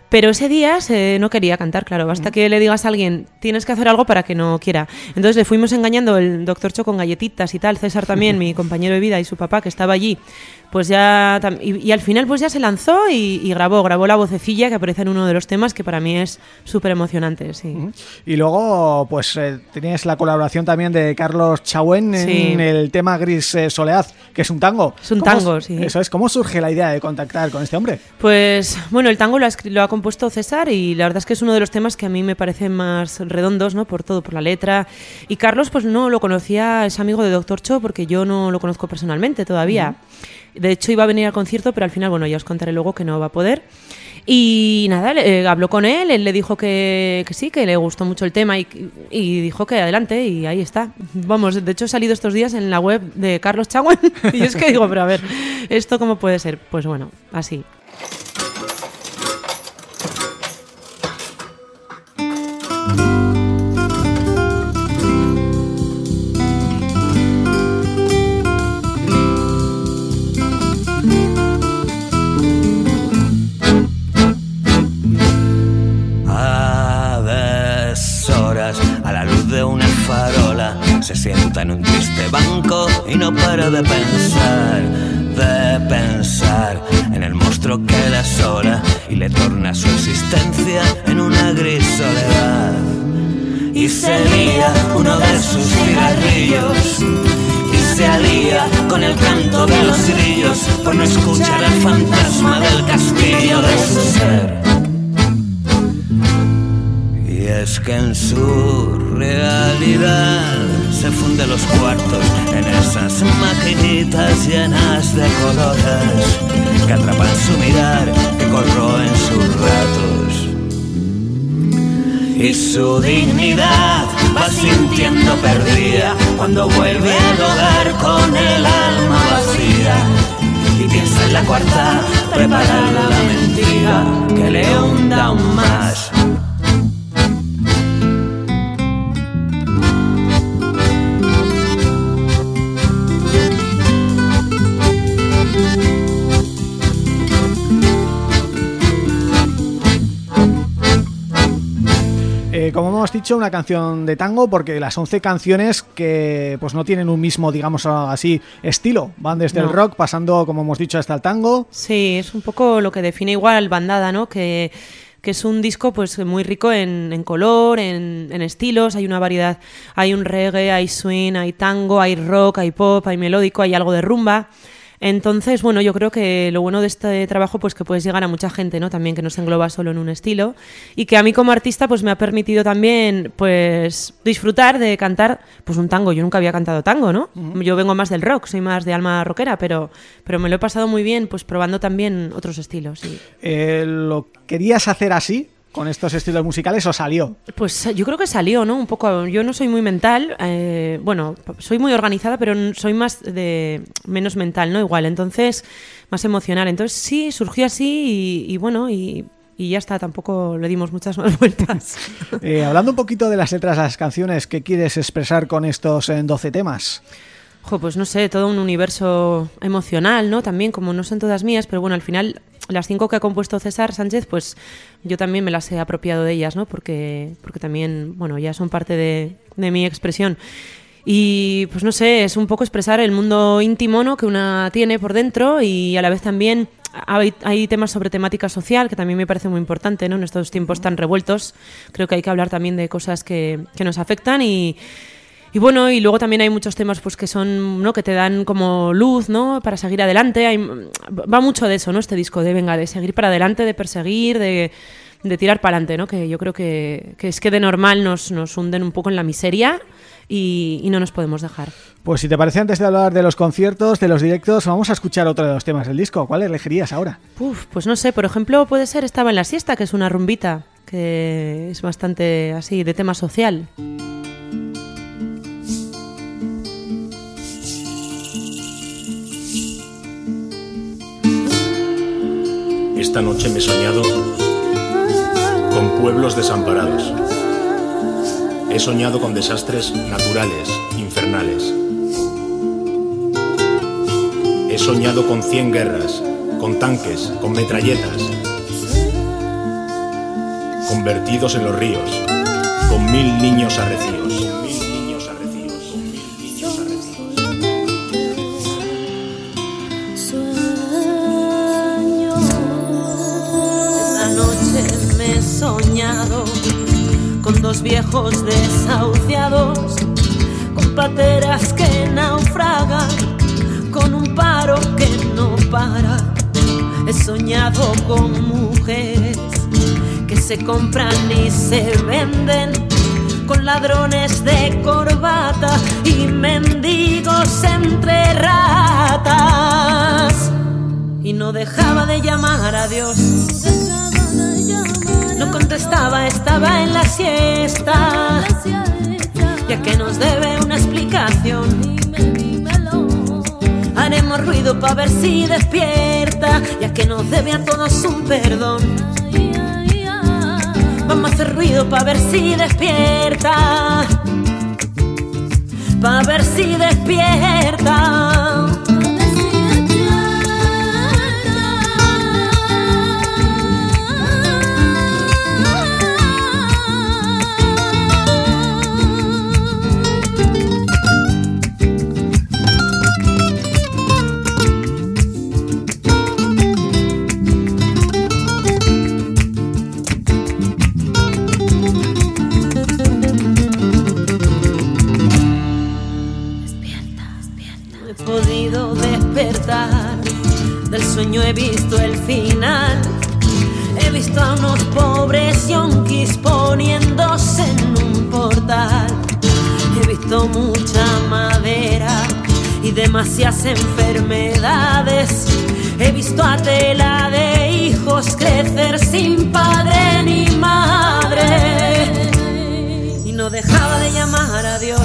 Pero ese día se, no quería cantar, claro. Basta que le digas a alguien, tienes que hacer algo para que no quiera. Entonces le fuimos engañando el doctor Cho con galletitas y tal. César también, mi compañero de vida y su papá, que estaba allí, pues ya y, al final pues ya se lanzó y, grabó grabó la vocecilla que aparece en uno de los temas que para mí es súper emocionante sí y luego pues eh, tenías la colaboración también de Carlos Chauen en el tema Gris eh, Soleaz que es un tango. Es un tango sí. eso es cómo surge la idea de contactar con este hombre pues bueno el tango lo ha, lo ha compuesto César y la verdad es que es uno de los temas que a mí me parecen más redondos no por todo por la letra. Y Carlos pues no lo conocía es amigo de Doctor Cho porque yo no lo conozco personalmente todavía de hecho, iba a venir al concierto, pero al final, bueno, ya os contaré luego que no va a poder. Y nada, eh, habló con él, él le dijo que, sí, que le gustó mucho el tema y, y, dijo que adelante y ahí está. Vamos, de hecho he salido estos días en la web de Carlos Chagüen y es que digo, pero a ver, ¿esto cómo puede ser? Pues bueno, así. Se sienta en un triste banco y no para de pensar, de pensar en el monstruo que la sola y le torna su existencia en una gris soledad. Y se lía uno de sus cigarrillos y se alía con el canto de los grillos por no escuchar el fantasma del castillo de su ser. Y es que en su realidad se funde los cuartos en esas maquinitas llenas de colores que atrapan su mirar, que corroen sus ratos. Y su dignidad va sintiendo perdida cuando vuelve al hogar con el alma vacía. Y piensa en la cuarta, preparar la mentira que le hunda aún más hemos dicho, una canción de tango porque las 11 canciones que pues no tienen un mismo, digamos así, estilo. Van desde el rock pasando, como hemos dicho, hasta el tango. Sí, es un poco lo que define igual Bandada, ¿no? Que que es un disco pues muy rico en, color, en, en, estilos, hay una variedad, hay un reggae, hay swing, hay tango, hay rock, hay pop, hay melódico, hay algo de rumba. Entonces, bueno, yo creo que lo bueno de este trabajo pues que puedes llegar a mucha gente, ¿no? También que no se engloba solo en un estilo y que a mí como artista pues me ha permitido también pues disfrutar de cantar pues un tango. Yo nunca había cantado tango, ¿no? Yo vengo más del rock, soy más de alma rockera, pero pero me lo he pasado muy bien pues probando también otros estilos. Eh, ¿Lo querías hacer así? Con estos estilos musicales o salió? Pues yo creo que salió, ¿no? Un poco. Yo no soy muy mental, eh, bueno, soy muy organizada, pero soy más de menos mental, ¿no? Igual, entonces más emocional. Entonces sí, surgió así y, bueno, y, ya está, tampoco le dimos muchas más vueltas. Eh, hablando un poquito de las letras de las canciones, ¿qué quieres expresar con estos 12 temas? Pues no sé, todo un universo emocional, ¿no? También, como no son todas mías, pero bueno, al final las cinco que ha compuesto César Sánchez, pues yo también me las he apropiado de ellas, ¿no? Porque, porque también, bueno, ya son parte de, mi expresión. Y pues no sé, es un poco expresar el mundo íntimo ¿no? que una tiene por dentro y a la vez también hay, hay, temas sobre temática social que también me parece muy importante ¿no? en estos tiempos tan revueltos. Creo que hay que hablar también de cosas que, que nos afectan y, y bueno, y luego también hay muchos temas pues que son, ¿no? Que te dan como luz, ¿no? Para seguir adelante. Hay, va mucho de eso, ¿no? Este disco de venga, de seguir para adelante, de perseguir, de, de tirar para adelante, ¿no? Que yo creo que, que, es que de normal nos, nos hunden un poco en la miseria y, y, no nos podemos dejar. Pues si te parece, antes de hablar de los conciertos, de los directos, vamos a escuchar otro de los temas del disco. ¿Cuál elegirías ahora? Uf, pues no sé, por ejemplo, puede ser Estaba en la siesta, que es una rumbita, que es bastante así, de tema social. Esta noche me he soñado con pueblos desamparados. He soñado con desastres naturales, infernales. He soñado con cien guerras, con tanques, con metralletas, convertidos en los ríos, con mil niños arrecios. Desahuciados, con pateras que naufragan, con un paro que no para. He soñado con mujeres que se compran y se venden, con ladrones de corbata y mendigos entre ratas. Y no dejaba de llamar a Dios no contestaba, estaba en la siesta. Ya que nos debe una explicación. Haremos ruido para ver si despierta, ya que nos debe a todos un perdón. Vamos a hacer ruido para ver si despierta, para ver si despierta. He visto el final. He visto a unos pobres yonkis poniéndose en un portal. He visto mucha madera y demasiadas enfermedades. He visto a tela de hijos crecer sin padre ni madre. Y no dejaba de llamar a Dios.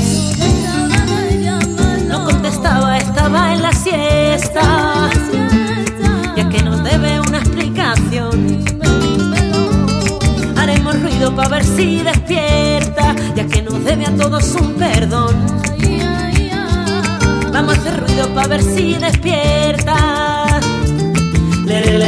No contestaba, estaba en la siesta Haremos ruido para ver si despierta, ya que nos debe a todos un perdón. Vamos a hacer ruido para ver si despierta. le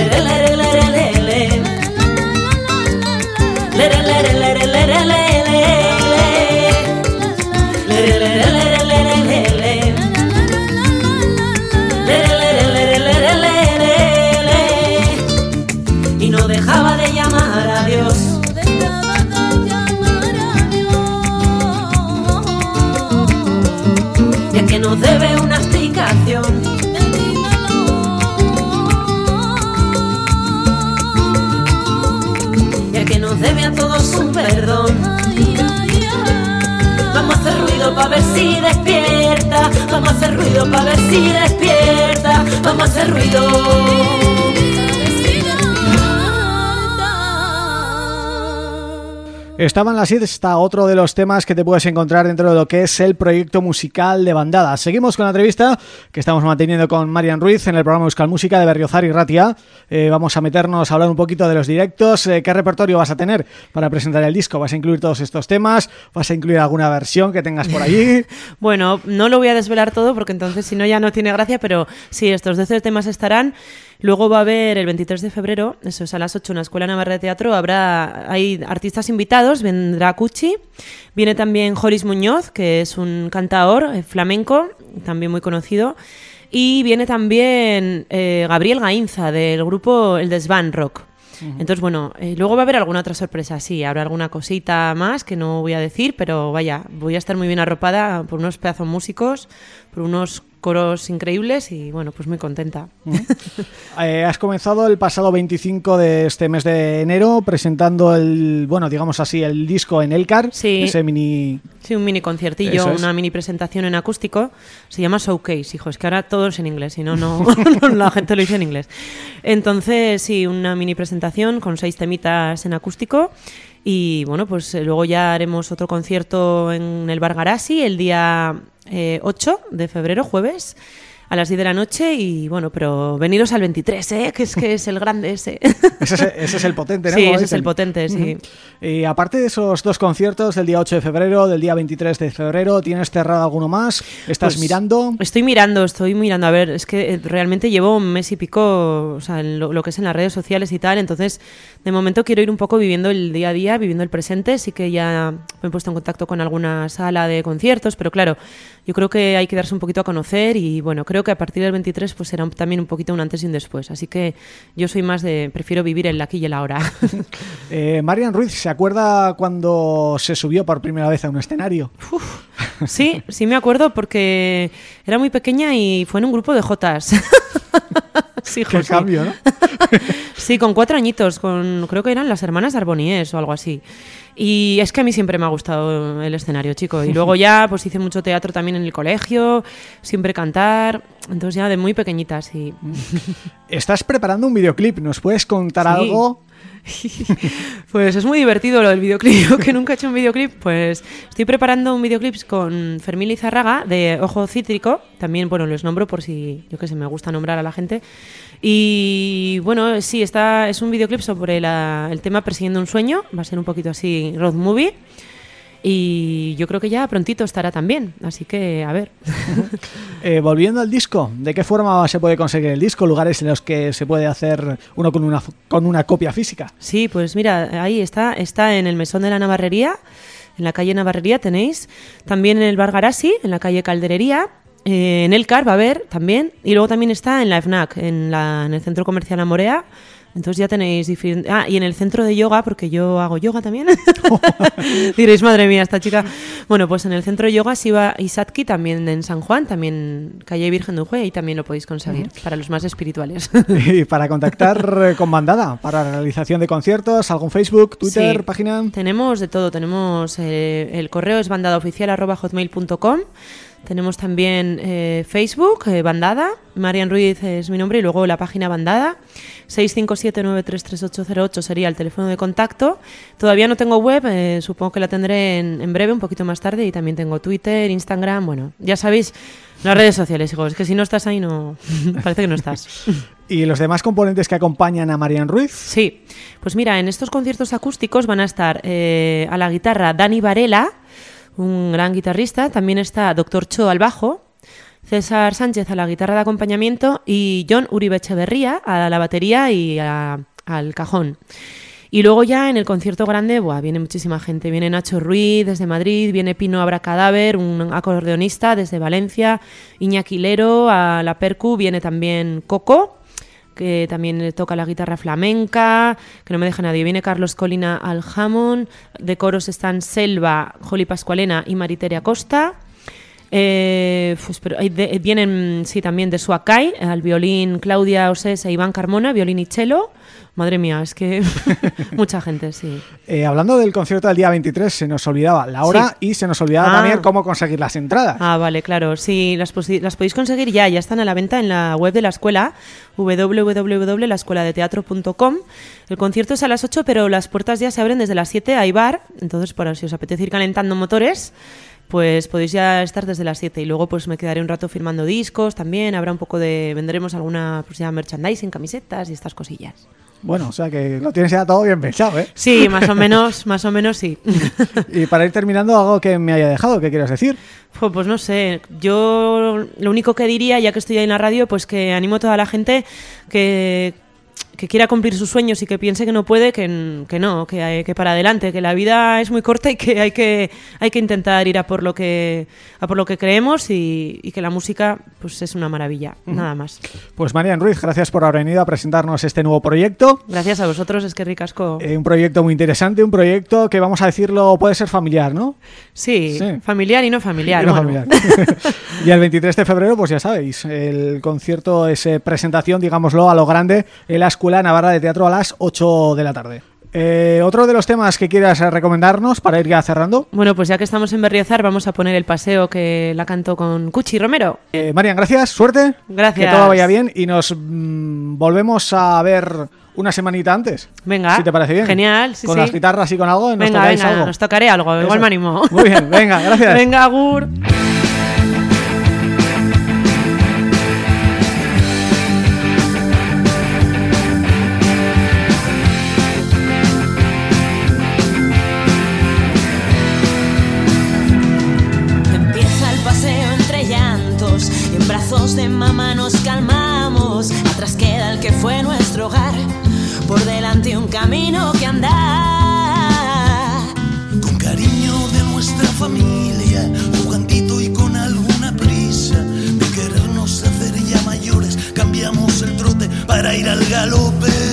ver si despierta. Vamos a hacer ruido para ver si despierta. Vamos a hacer ruido. Estaba en la está otro de los temas que te puedes encontrar dentro de lo que es el proyecto musical de Bandada. Seguimos con la entrevista que estamos manteniendo con Marian Ruiz en el programa Musical Música de Berriozar y Ratia. Eh, vamos a meternos a hablar un poquito de los directos. Eh, ¿Qué repertorio vas a tener para presentar el disco? ¿Vas a incluir todos estos temas? ¿Vas a incluir alguna versión que tengas por allí? bueno, no lo voy a desvelar todo porque entonces si no ya no tiene gracia, pero sí, estos 12 temas estarán Luego va a haber el 23 de febrero, eso es a las 8 en la Escuela Navarra de Teatro, habrá hay artistas invitados, vendrá Cuchi, viene también Joris Muñoz, que es un cantador eh, flamenco, también muy conocido, y viene también eh, Gabriel Gainza del grupo El Desvan Rock. Entonces, bueno, eh, luego va a haber alguna otra sorpresa, sí, habrá alguna cosita más que no voy a decir, pero vaya, voy a estar muy bien arropada por unos pedazos músicos, por unos coros increíbles y bueno, pues muy contenta. Eh, has comenzado el pasado 25 de este mes de enero presentando el, bueno, digamos así, el disco en Elcar, sí. ese mini... Sí, un mini conciertillo, una mini presentación en acústico, se llama Showcase, hijo, es que ahora todo es en inglés, si no, no, la gente lo dice en inglés. Entonces, sí, una mini presentación con seis temitas en acústico y bueno, pues eh, luego ya haremos otro concierto en el Bar Garasi el día 8 eh, de febrero, jueves a las 10 de la noche y bueno, pero veniros al 23, ¿eh? que es que es el grande ese. ese, es, el potente, ¿no? Sí, ese es el potente, sí. Y aparte de esos dos conciertos del día 8 de febrero, del día 23 de febrero, ¿tienes cerrado alguno más? ¿Estás pues mirando? Estoy mirando, estoy mirando. A ver, es que eh, realmente llevo un mes y pico, o sea, en lo, que es en las redes sociales y tal, entonces de momento quiero ir un poco viviendo el día a día, viviendo el presente, sí que ya me he puesto en contacto con alguna sala de conciertos, pero claro, yo creo que hay que darse un poquito a conocer y bueno, creo que a partir del 23 pues será también un poquito un antes y un después. Así que yo soy más de, prefiero vivir el aquí y el ahora. eh, Marian Ruiz, ¿se acuerda cuando se subió por primera vez a un escenario? sí, sí me acuerdo porque era muy pequeña y fue en un grupo de Jotas. sí, Qué cambio, ¿no? sí, con cuatro añitos, con creo que eran las hermanas Arboniés o algo así. Y es que a mí siempre me ha gustado el escenario, chico. Y luego ya pues hice mucho teatro también en el colegio, siempre cantar. Entonces ya de muy pequeñita, sí. Estás preparando un videoclip, ¿nos puedes contar algo? pues es muy divertido lo del videoclip. Yo que nunca he hecho un videoclip, pues estoy preparando un videoclip con Fermín Lizarraga de Ojo Cítrico. También, bueno, los nombro por si, yo que sé, me gusta nombrar a la gente. Y bueno, sí, está, es un videoclip sobre el tema Persiguiendo un sueño, va a ser un poquito así road movie. Y yo creo que ya prontito estará también, así que a ver. Eh, volviendo al disco, ¿de qué forma se puede conseguir el disco? ¿Lugares en los que se puede hacer uno con una, con una copia física? Sí, pues mira, ahí está, está en el Mesón de la Navarrería, en la calle Navarrería tenéis, también en el Bar Garasi, en la calle Calderería, eh, en el CAR va a haber también. Y luego también está en la FNAC, en, la, en el Centro Comercial Amorea. Entonces ya tenéis diferentes... Ah, y en el centro de yoga, porque yo hago yoga también. Diréis, madre mía, esta chica... Bueno, pues en el centro de yoga va Isatki, también en San Juan, también calle Virgen de Ujue, y también lo podéis conseguir, para los más espirituales. y para contactar con Bandada, para la realización de conciertos, algún Facebook, Twitter, página... Tenemos de todo, tenemos... Eh, el correo es bandadaoficial.hotmail.com tenemos también eh, Facebook, eh, Bandada, Marian Ruiz es mi nombre y luego la página Bandada, 657933808 sería el teléfono de contacto. Todavía no tengo web, eh, supongo que la tendré en, breve, un poquito más tarde, y también tengo Twitter, Instagram, bueno, ya sabéis, las redes sociales, hijos, es que si no estás ahí no, parece que no estás. ¿Y los demás componentes que acompañan a Marian Ruiz? Sí, pues mira, en estos conciertos acústicos van a estar a la guitarra Dani Varela, un gran guitarrista. También está Doctor Cho al bajo, César Sánchez a la guitarra de acompañamiento y John Uribe Echeverría a la batería y al cajón. Y luego ya en el concierto grande, buah, viene muchísima gente. Viene Nacho Ruiz desde Madrid, viene Pino Abracadáver, un acordeonista desde Valencia, Iñaki Lero a la percu, viene también Coco que también toca la guitarra flamenca, que no me deja nadie. Viene Carlos Colina al jamón, de coros están Selva, Joli Pascualena y Mariteria Costa. Eh, pues, pero vienen, sí, también de Suacay, al violín Claudia Osés e Iván Carmona, violín y cello. Madre mía, es que mucha gente, sí. Eh, hablando del concierto del día 23, se nos olvidaba la hora y se nos olvidaba ah. también cómo conseguir las entradas. Ah, vale, claro. Sí, las, las podéis conseguir ya, ya están a la venta en la web de la escuela, www.laescueladeteatro.com. El concierto es a las 8, pero las puertas ya se abren desde las 7, hay bar, entonces para si os apetece ir calentando motores pues podéis ya estar desde las 7 y luego pues me quedaré un rato firmando discos también, habrá un poco de, vendremos alguna pues ya merchandising, camisetas y estas cosillas. Bueno, o sea que lo tienes ya todo bien pensado, ¿eh? Sí, más o menos, más o menos sí. y para ir terminando, algo que me haya dejado, ¿qué quieres decir? Pues, pues, no sé, yo lo único que diría, ya que estoy ahí en la radio, pues que animo a toda la gente que, que quiera cumplir sus sueños y que piense que no puede, que, que no, que, hay, que para adelante, que la vida es muy corta y que hay que, hay que intentar ir a por lo que, a por lo que creemos y, que la música pues es una maravilla, nada más. Pues Marian Ruiz, gracias por haber venido a presentarnos este nuevo proyecto. Gracias a vosotros, es que ricasco. Eh, un proyecto muy interesante, un proyecto que vamos a decirlo puede ser familiar, ¿no? Sí, familiar y no familiar. Y, el 23 de febrero, pues ya sabéis, el concierto es presentación, digámoslo, a lo grande en la Escuela Navarra de Teatro a las 8 de la tarde. Eh, ¿Otro de los temas que quieras recomendarnos para ir ya cerrando? Bueno, pues ya que estamos en Berriozar, vamos a poner el paseo que la canto con Cuchi Romero. Eh, Marian, gracias, suerte. Gracias. Que todo vaya bien y nos mm, volvemos a ver una semanita antes. Venga. Si te parece bien. Genial, sí, Con las guitarras y con algo, nos venga, venga, algo. nos tocaré algo, igual me animo. Muy bien, venga, gracias. venga, Gur. Para ir al galope.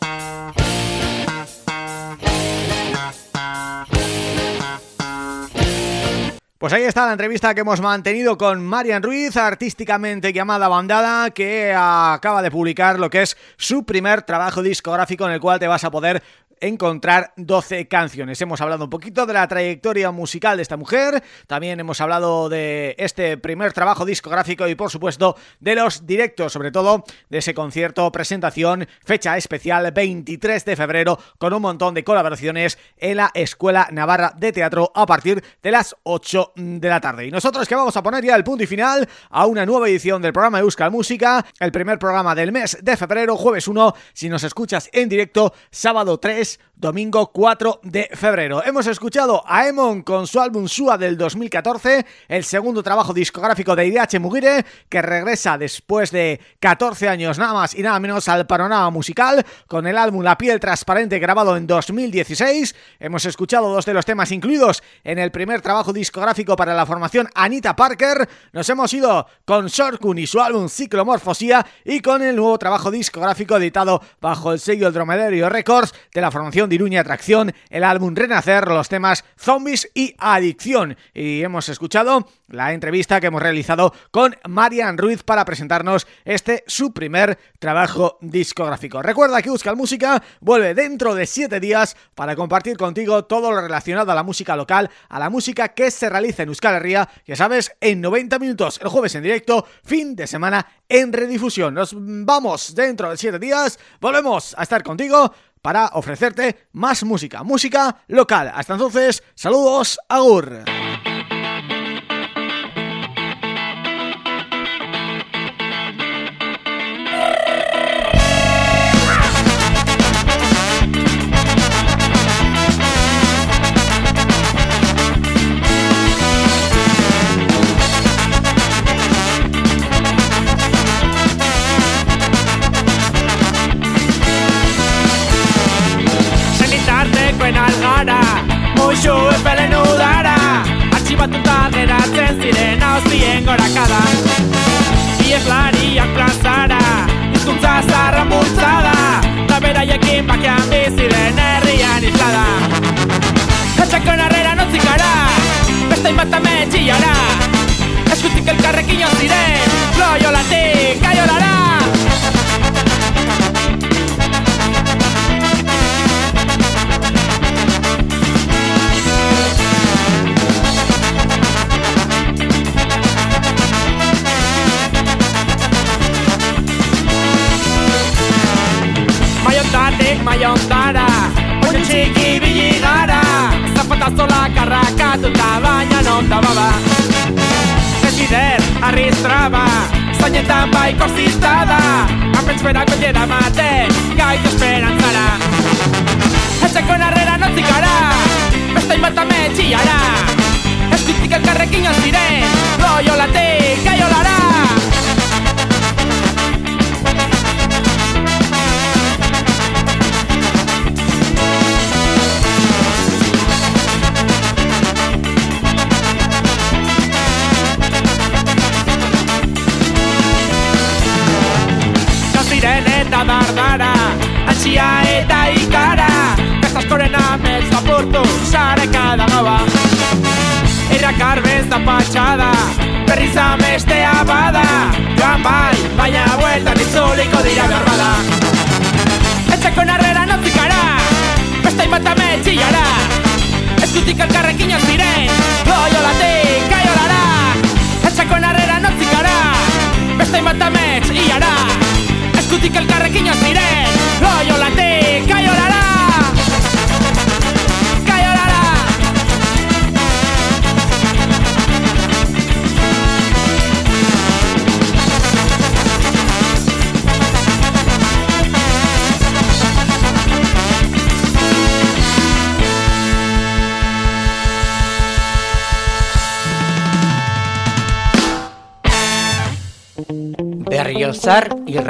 Pues ahí está la entrevista que hemos mantenido con Marian Ruiz, artísticamente llamada Bandada, que acaba de publicar lo que es su primer trabajo discográfico en el cual te vas a poder encontrar 12 canciones. Hemos hablado un poquito de la trayectoria musical de esta mujer, también hemos hablado de este primer trabajo discográfico y por supuesto de los directos, sobre todo de ese concierto, presentación, fecha especial 23 de febrero con un montón de colaboraciones en la Escuela Navarra de Teatro a partir de las 8 de la tarde. Y nosotros que vamos a poner ya el punto y final a una nueva edición del programa Euskal Música, el primer programa del mes de febrero, jueves 1, si nos escuchas en directo, sábado 3 domingo 4 de febrero. Hemos escuchado a Emon con su álbum Sua del 2014, el segundo trabajo discográfico de IDH Mugire, que regresa después de 14 años nada más y nada menos al panorama musical, con el álbum La piel transparente grabado en 2016. Hemos escuchado dos de los temas incluidos en el primer trabajo discográfico para la formación Anita Parker. Nos hemos ido con Sorkun y su álbum Ciclomorfosía y con el nuevo trabajo discográfico editado bajo el sello El Dromedario Records de la formación de Iruña Atracción, el álbum Renacer, los temas Zombies y Adicción. Y hemos escuchado la entrevista que hemos realizado con Marian Ruiz para presentarnos este su primer trabajo discográfico. Recuerda que Euskal Música vuelve dentro de siete días para compartir contigo todo lo relacionado a la música local, a la música que se realiza en Euskal Herria, ya sabes, en 90 minutos el jueves en directo, fin de semana en redifusión. Nos vamos dentro de siete días, volvemos a estar contigo para ofrecerte más música, música local. Hasta entonces, saludos, agur.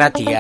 Berriozar